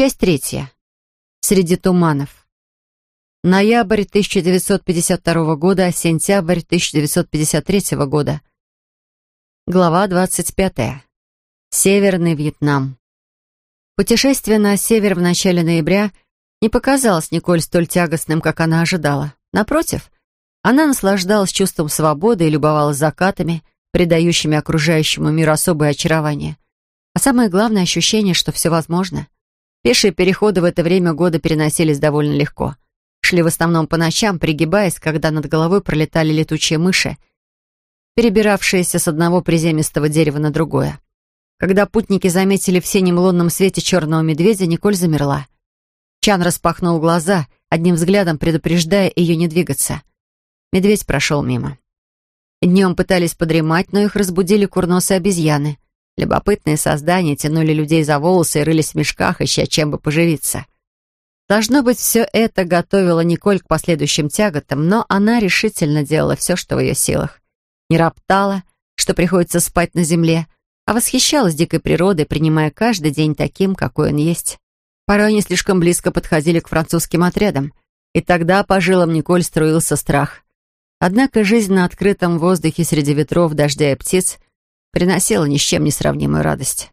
Часть третья. Среди туманов. Ноябрь 1952 года, сентябрь 1953 года. Глава 25. Северный Вьетнам. Путешествие на север в начале ноября не показалось Николь столь тягостным, как она ожидала. Напротив, она наслаждалась чувством свободы и любовалась закатами, придающими окружающему миру особое очарование. А самое главное ощущение, что все возможно. Пешие переходы в это время года переносились довольно легко. Шли в основном по ночам, пригибаясь, когда над головой пролетали летучие мыши, перебиравшиеся с одного приземистого дерева на другое. Когда путники заметили в синем лунном свете черного медведя, Николь замерла. Чан распахнул глаза, одним взглядом предупреждая ее не двигаться. Медведь прошел мимо. Днем пытались подремать, но их разбудили курносые обезьяны. Любопытные создания тянули людей за волосы и рылись в мешках, ища чем бы поживиться. Должно быть, все это готовило Николь к последующим тяготам, но она решительно делала все, что в ее силах. Не роптала, что приходится спать на земле, а восхищалась дикой природой, принимая каждый день таким, какой он есть. Порой они слишком близко подходили к французским отрядам, и тогда по жилам Николь струился страх. Однако жизнь на открытом воздухе среди ветров, дождя и птиц приносила ни с чем не сравнимую радость.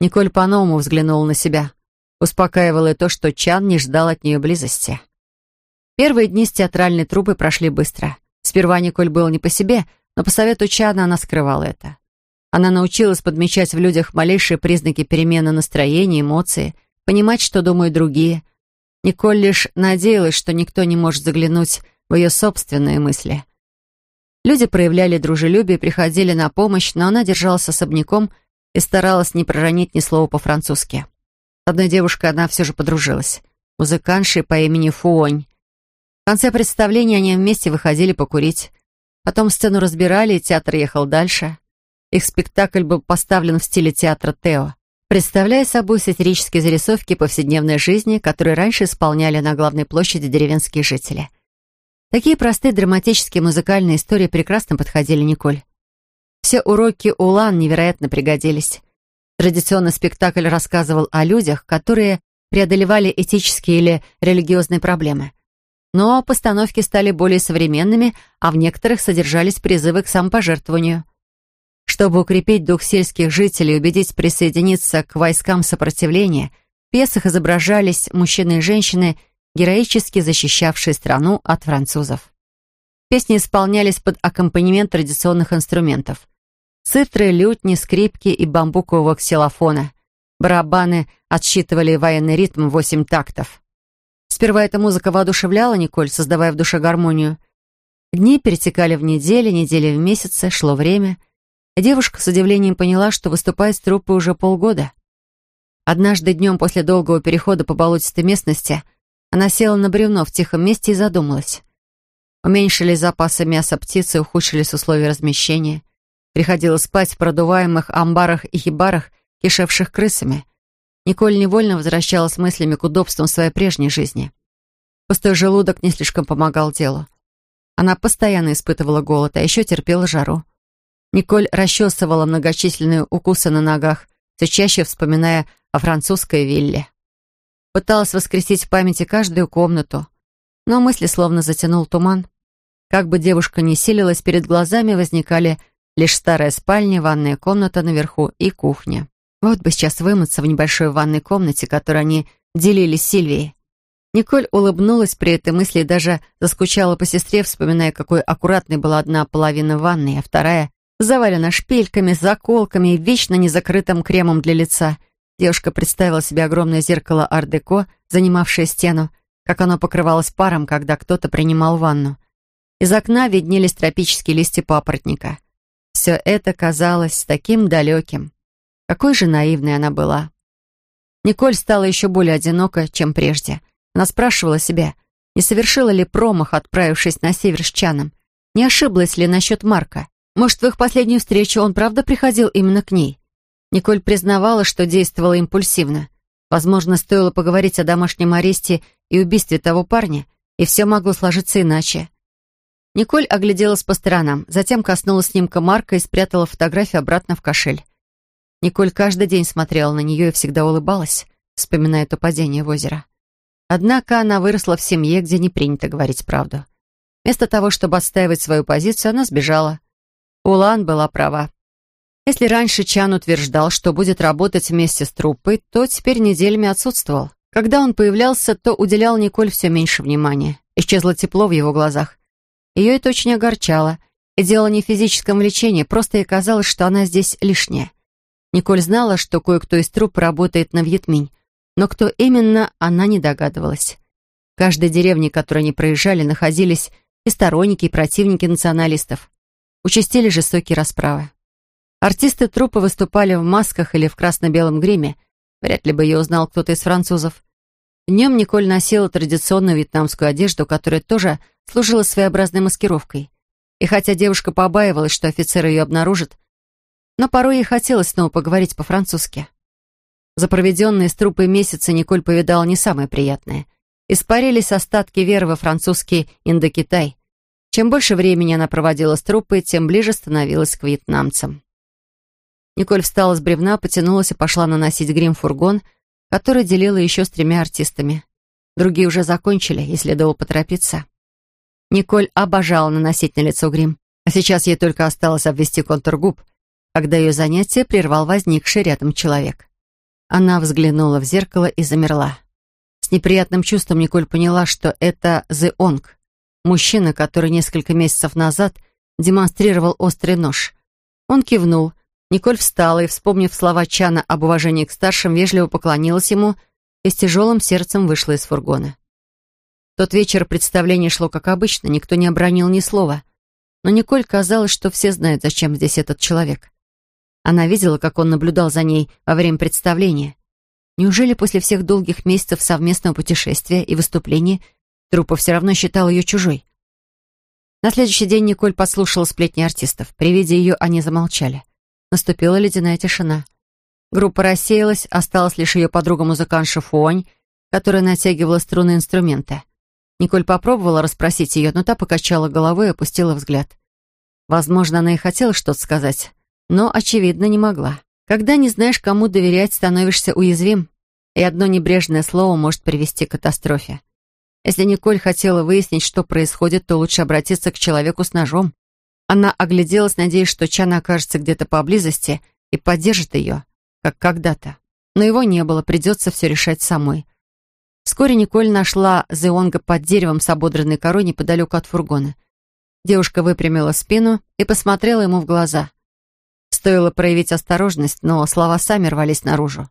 Николь по-новому взглянула на себя. Успокаивало и то, что Чан не ждал от нее близости. Первые дни с театральной труппой прошли быстро. Сперва Николь был не по себе, но по совету Чана она скрывала это. Она научилась подмечать в людях малейшие признаки перемены настроения, эмоции, понимать, что думают другие. Николь лишь надеялась, что никто не может заглянуть в ее собственные мысли. Люди проявляли дружелюбие, приходили на помощь, но она держалась особняком и старалась не проронить ни слова по-французски. С одной девушкой она все же подружилась, музыкантшей по имени Фуонь. В конце представления они вместе выходили покурить. Потом сцену разбирали, и театр ехал дальше. Их спектакль был поставлен в стиле театра Тео, представляя собой сатирические зарисовки повседневной жизни, которые раньше исполняли на главной площади деревенские жители – Такие простые драматические музыкальные истории прекрасно подходили Николь. Все уроки Улан невероятно пригодились. Традиционный спектакль рассказывал о людях, которые преодолевали этические или религиозные проблемы. Но постановки стали более современными, а в некоторых содержались призывы к самопожертвованию. Чтобы укрепить дух сельских жителей и убедить присоединиться к войскам сопротивления, в пьесах изображались мужчины и женщины – героически защищавшие страну от французов. Песни исполнялись под аккомпанемент традиционных инструментов. Цитры, лютни, скрипки и бамбукового ксилофона. Барабаны отсчитывали военный ритм восемь тактов. Сперва эта музыка воодушевляла Николь, создавая в душе гармонию. Дни перетекали в недели, недели в месяцы, шло время. Девушка с удивлением поняла, что выступает с труппой уже полгода. Однажды днем после долгого перехода по болотистой местности – она села на бревно в тихом месте и задумалась. Уменьшились запасы мяса птицы, ухудшились условия размещения. Приходилось спать в продуваемых амбарах и хибарах, кишевших крысами. Николь невольно возвращалась мыслями к удобствам своей прежней жизни. Пустой желудок не слишком помогал делу. Она постоянно испытывала голод, а еще терпела жару. Николь расчесывала многочисленные укусы на ногах, все чаще вспоминая о французской вилле. Пыталась воскресить в памяти каждую комнату, но мысли словно затянул туман. Как бы девушка ни силилась, перед глазами возникали лишь старая спальня, ванная комната наверху и кухня. Вот бы сейчас вымыться в небольшой ванной комнате, которую они делили с Сильвией. Николь улыбнулась при этой мысли и даже заскучала по сестре, вспоминая, какой аккуратной была одна половина ванной, а вторая завалена шпильками, заколками и вечно незакрытым кремом для лица — Девушка представила себе огромное зеркало ар-деко, занимавшее стену, как оно покрывалось паром, когда кто-то принимал ванну. Из окна виднелись тропические листья папоротника. Все это казалось таким далеким. Какой же наивной она была. Николь стала еще более одинока, чем прежде. Она спрашивала себя, не совершила ли промах, отправившись на север с Чаном, не ошиблась ли насчет Марка. Может, в их последнюю встречу он правда приходил именно к ней? Николь признавала, что действовала импульсивно. Возможно, стоило поговорить о домашнем аресте и убийстве того парня, и все могло сложиться иначе. Николь огляделась по сторонам, затем коснулась снимка Марка и спрятала фотографию обратно в кошель. Николь каждый день смотрела на нее и всегда улыбалась, вспоминая то падение в озеро. Однако она выросла в семье, где не принято говорить правду. Вместо того, чтобы отстаивать свою позицию, она сбежала. Улан была права. Если раньше Чан утверждал, что будет работать вместе с труппой, то теперь неделями отсутствовал. Когда он появлялся, то уделял Николь все меньше внимания. Исчезло тепло в его глазах. Ее это очень огорчало. И дело не в физическом влечении, просто ей казалось, что она здесь лишняя. Николь знала, что кое-кто из труп работает на Вьетминь, но кто именно, она не догадывалась. В каждой деревне, которую они проезжали, находились и сторонники, и противники националистов. Участили жестокие расправы. Артисты труппы выступали в масках или в красно-белом гриме. Вряд ли бы ее узнал кто-то из французов. Днем Николь носила традиционную вьетнамскую одежду, которая тоже служила своеобразной маскировкой. И хотя девушка побаивалась, что офицеры ее обнаружат, но порой ей хотелось снова поговорить по-французски. За проведенные с трупой месяцы Николь повидала не самое приятное. Испарились остатки веры во французский Индокитай. Чем больше времени она проводила с труппой, тем ближе становилась к вьетнамцам. Николь встала с бревна, потянулась и пошла наносить грим фургон, который делила еще с тремя артистами. Другие уже закончили, и следовало поторопиться. Николь обожала наносить на лицо грим, а сейчас ей только осталось обвести контур губ, когда ее занятие прервал возникший рядом человек. Она взглянула в зеркало и замерла. С неприятным чувством Николь поняла, что это Зе Онг, мужчина, который несколько месяцев назад демонстрировал острый нож. Он кивнул. Николь встала и, вспомнив слова Чана об уважении к старшим, вежливо поклонилась ему и с тяжелым сердцем вышла из фургона. тот вечер представление шло как обычно, никто не обронил ни слова. Но Николь казалось, что все знают, зачем здесь этот человек. Она видела, как он наблюдал за ней во время представления. Неужели после всех долгих месяцев совместного путешествия и выступлений Трупа все равно считал ее чужой? На следующий день Николь послушала сплетни артистов. При виде ее они замолчали. Наступила ледяная тишина. Группа рассеялась, осталась лишь ее подруга-музыкантша Фуань, которая натягивала струны инструмента. Николь попробовала расспросить ее, но та покачала головой и опустила взгляд. Возможно, она и хотела что-то сказать, но, очевидно, не могла. Когда не знаешь, кому доверять, становишься уязвим, и одно небрежное слово может привести к катастрофе. Если Николь хотела выяснить, что происходит, то лучше обратиться к человеку с ножом. Она огляделась, надеясь, что Чан окажется где-то поблизости и поддержит ее, как когда-то. Но его не было, придется все решать самой. Вскоре Николь нашла Зеонга под деревом с ободранной корой неподалеку от фургона. Девушка выпрямила спину и посмотрела ему в глаза. Стоило проявить осторожность, но слова сами рвались наружу.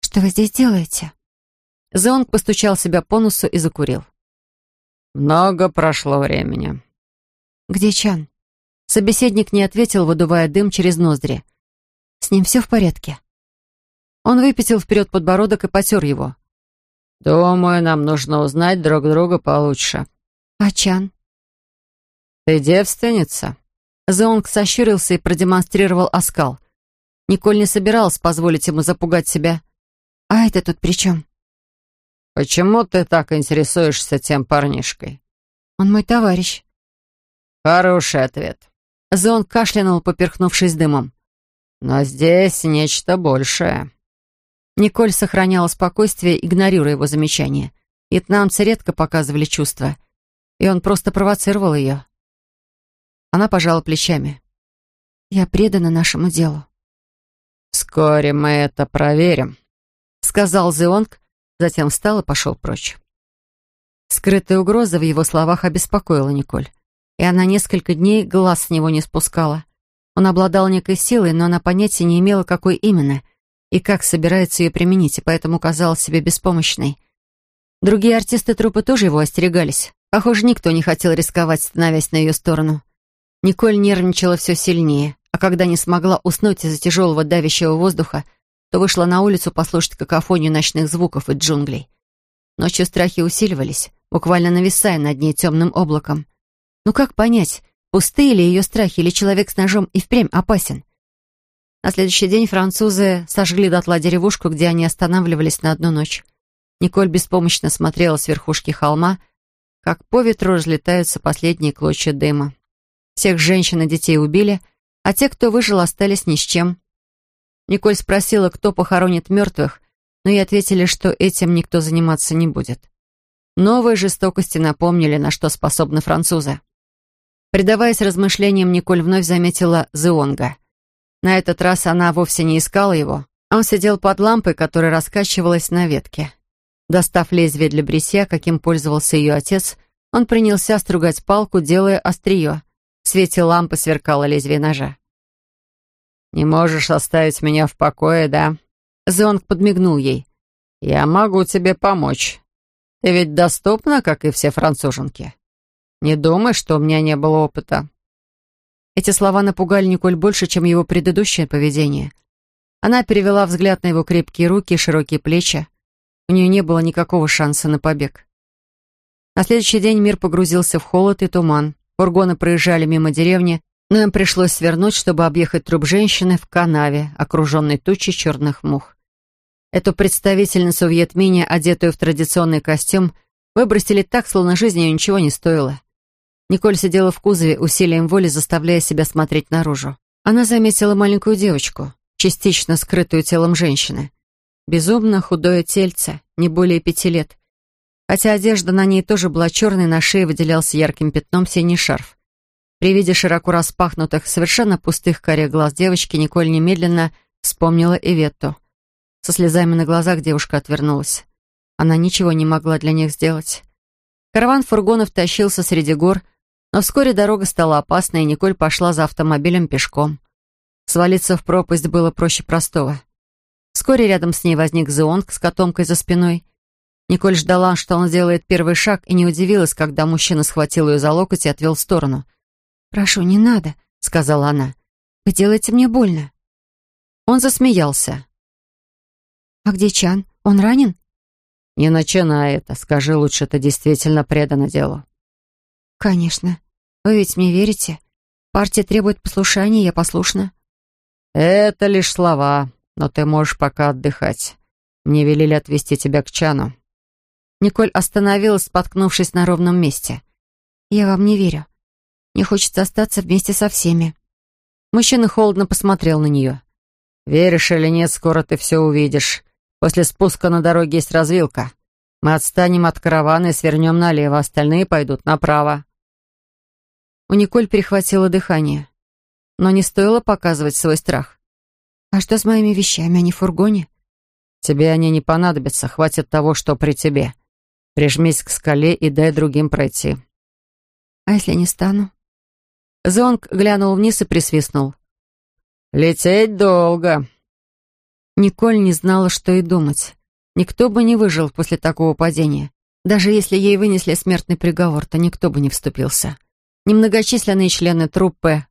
«Что вы здесь делаете?» Зеонг постучал себя по носу и закурил. «Много прошло времени». «Где Чан?» Собеседник не ответил, выдувая дым через ноздри. «С ним все в порядке?» Он выпятил вперед подбородок и потер его. «Думаю, нам нужно узнать друг друга получше». «А Чан?» «Ты девственница?» Зеонг сощурился и продемонстрировал оскал. Николь не собиралась позволить ему запугать себя. «А это тут при чем?» «Почему ты так интересуешься тем парнишкой?» «Он мой товарищ». «Хороший ответ». Зеонг кашлянул, поперхнувшись дымом. «Но здесь нечто большее». Николь сохраняла спокойствие, игнорируя его замечания. Вьетнамцы редко показывали чувства, и он просто провоцировал ее. Она пожала плечами. «Я предана нашему делу». «Вскоре мы это проверим», — сказал Зеонг, затем встал и пошел прочь. Скрытая угроза в его словах обеспокоила Николь, и она несколько дней глаз с него не спускала. Он обладал некой силой, но она понятия не имела, какой именно, и как собирается ее применить, и поэтому казалась себе беспомощной. Другие артисты труппы тоже его остерегались. Похоже, никто не хотел рисковать, становясь на ее сторону. Николь нервничала все сильнее, а когда не смогла уснуть из-за тяжелого давящего воздуха, то вышла на улицу послушать какофонию ночных звуков и джунглей. Ночью страхи усиливались, буквально нависая над ней темным облаком. Ну как понять, пустые ли ее страхи, или человек с ножом и впрямь опасен? На следующий день французы сожгли дотла деревушку, где они останавливались на одну ночь. Николь беспомощно смотрела с верхушки холма, как по ветру разлетаются последние клочья дыма. Всех женщин и детей убили, а те, кто выжил, остались ни с чем. Николь спросила, кто похоронит мертвых, но и ответили, что этим никто заниматься не будет. Новые жестокости напомнили, на что способны французы. Предаваясь размышлениям, Николь вновь заметила Зеонга. На этот раз она вовсе не искала его. Он сидел под лампой, которая раскачивалась на ветке. Достав лезвие для бритья, каким пользовался ее отец, он принялся стругать палку, делая острие. В свете лампы сверкало лезвие ножа. «Не можешь оставить меня в покое, да?» Зонг подмигнул ей. «Я могу тебе помочь. Ты ведь доступна, как и все француженки. Не думай, что у меня не было опыта». Эти слова напугали Николь больше, чем его предыдущее поведение. Она перевела взгляд на его крепкие руки и широкие плечи. У нее не было никакого шанса на побег. На следующий день мир погрузился в холод и туман. Фургоны проезжали мимо деревни, но им пришлось свернуть, чтобы объехать труп женщины в канаве, окруженной тучей черных мух. Эту представительницу Вьетмине, одетую в традиционный костюм, выбросили так, словно жизнь ее ничего не стоила. Николь сидела в кузове, усилием воли заставляя себя смотреть наружу. Она заметила маленькую девочку, частично скрытую телом женщины. Безумно худое тельце, не более пяти лет. Хотя одежда на ней тоже была черной, на шее выделялся ярким пятном синий шарф. При виде широко распахнутых, совершенно пустых карих глаз девочки Николь немедленно вспомнила Иветту. Со слезами на глазах девушка отвернулась. Она ничего не могла для них сделать. Караван фургонов тащился среди гор, но вскоре дорога стала опасной, и Николь пошла за автомобилем пешком. Свалиться в пропасть было проще простого. Вскоре рядом с ней возник Зеонг с котомкой за спиной. Николь ждала, что он сделает первый шаг, и не удивилась, когда мужчина схватил ее за локоть и отвел в сторону. «Прошу, не надо», — сказала она. «Вы делаете мне больно». Он засмеялся. «А где Чан? Он ранен?» «Не начинай это. Скажи лучше, ты действительно предана делу». «Конечно. Вы ведь мне верите? Партия требует послушания, я послушна». «Это лишь слова, но ты можешь пока отдыхать. Мне велели отвезти тебя к Чану». Николь остановилась, споткнувшись на ровном месте. «Я вам не верю. Мне хочется остаться вместе со всеми». Мужчина холодно посмотрел на нее. «Веришь или нет, скоро ты все увидишь. После спуска на дороге есть развилка. Мы отстанем от каравана и свернем налево, остальные пойдут направо». У Николь перехватило дыхание. Но не стоило показывать свой страх. «А что с моими вещами? Они в фургоне?» «Тебе они не понадобятся. Хватит того, что при тебе. Прижмись к скале и дай другим пройти». «А если не стану?» Зонг глянул вниз и присвистнул. «Лететь долго», Николь не знала, что и думать. Никто бы не выжил после такого падения. Даже если ей вынесли смертный приговор, то никто бы не вступился. Немногочисленные члены труппы,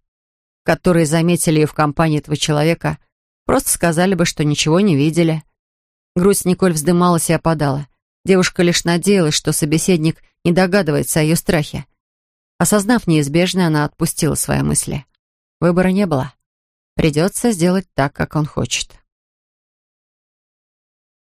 которые заметили ее в компании этого человека, просто сказали бы, что ничего не видели. Грудь Николь вздымалась и опадала. Девушка лишь надеялась, что собеседник не догадывается о ее страхе. Осознав неизбежное, она отпустила свои мысли. Выбора не было. Придется сделать так, как он хочет.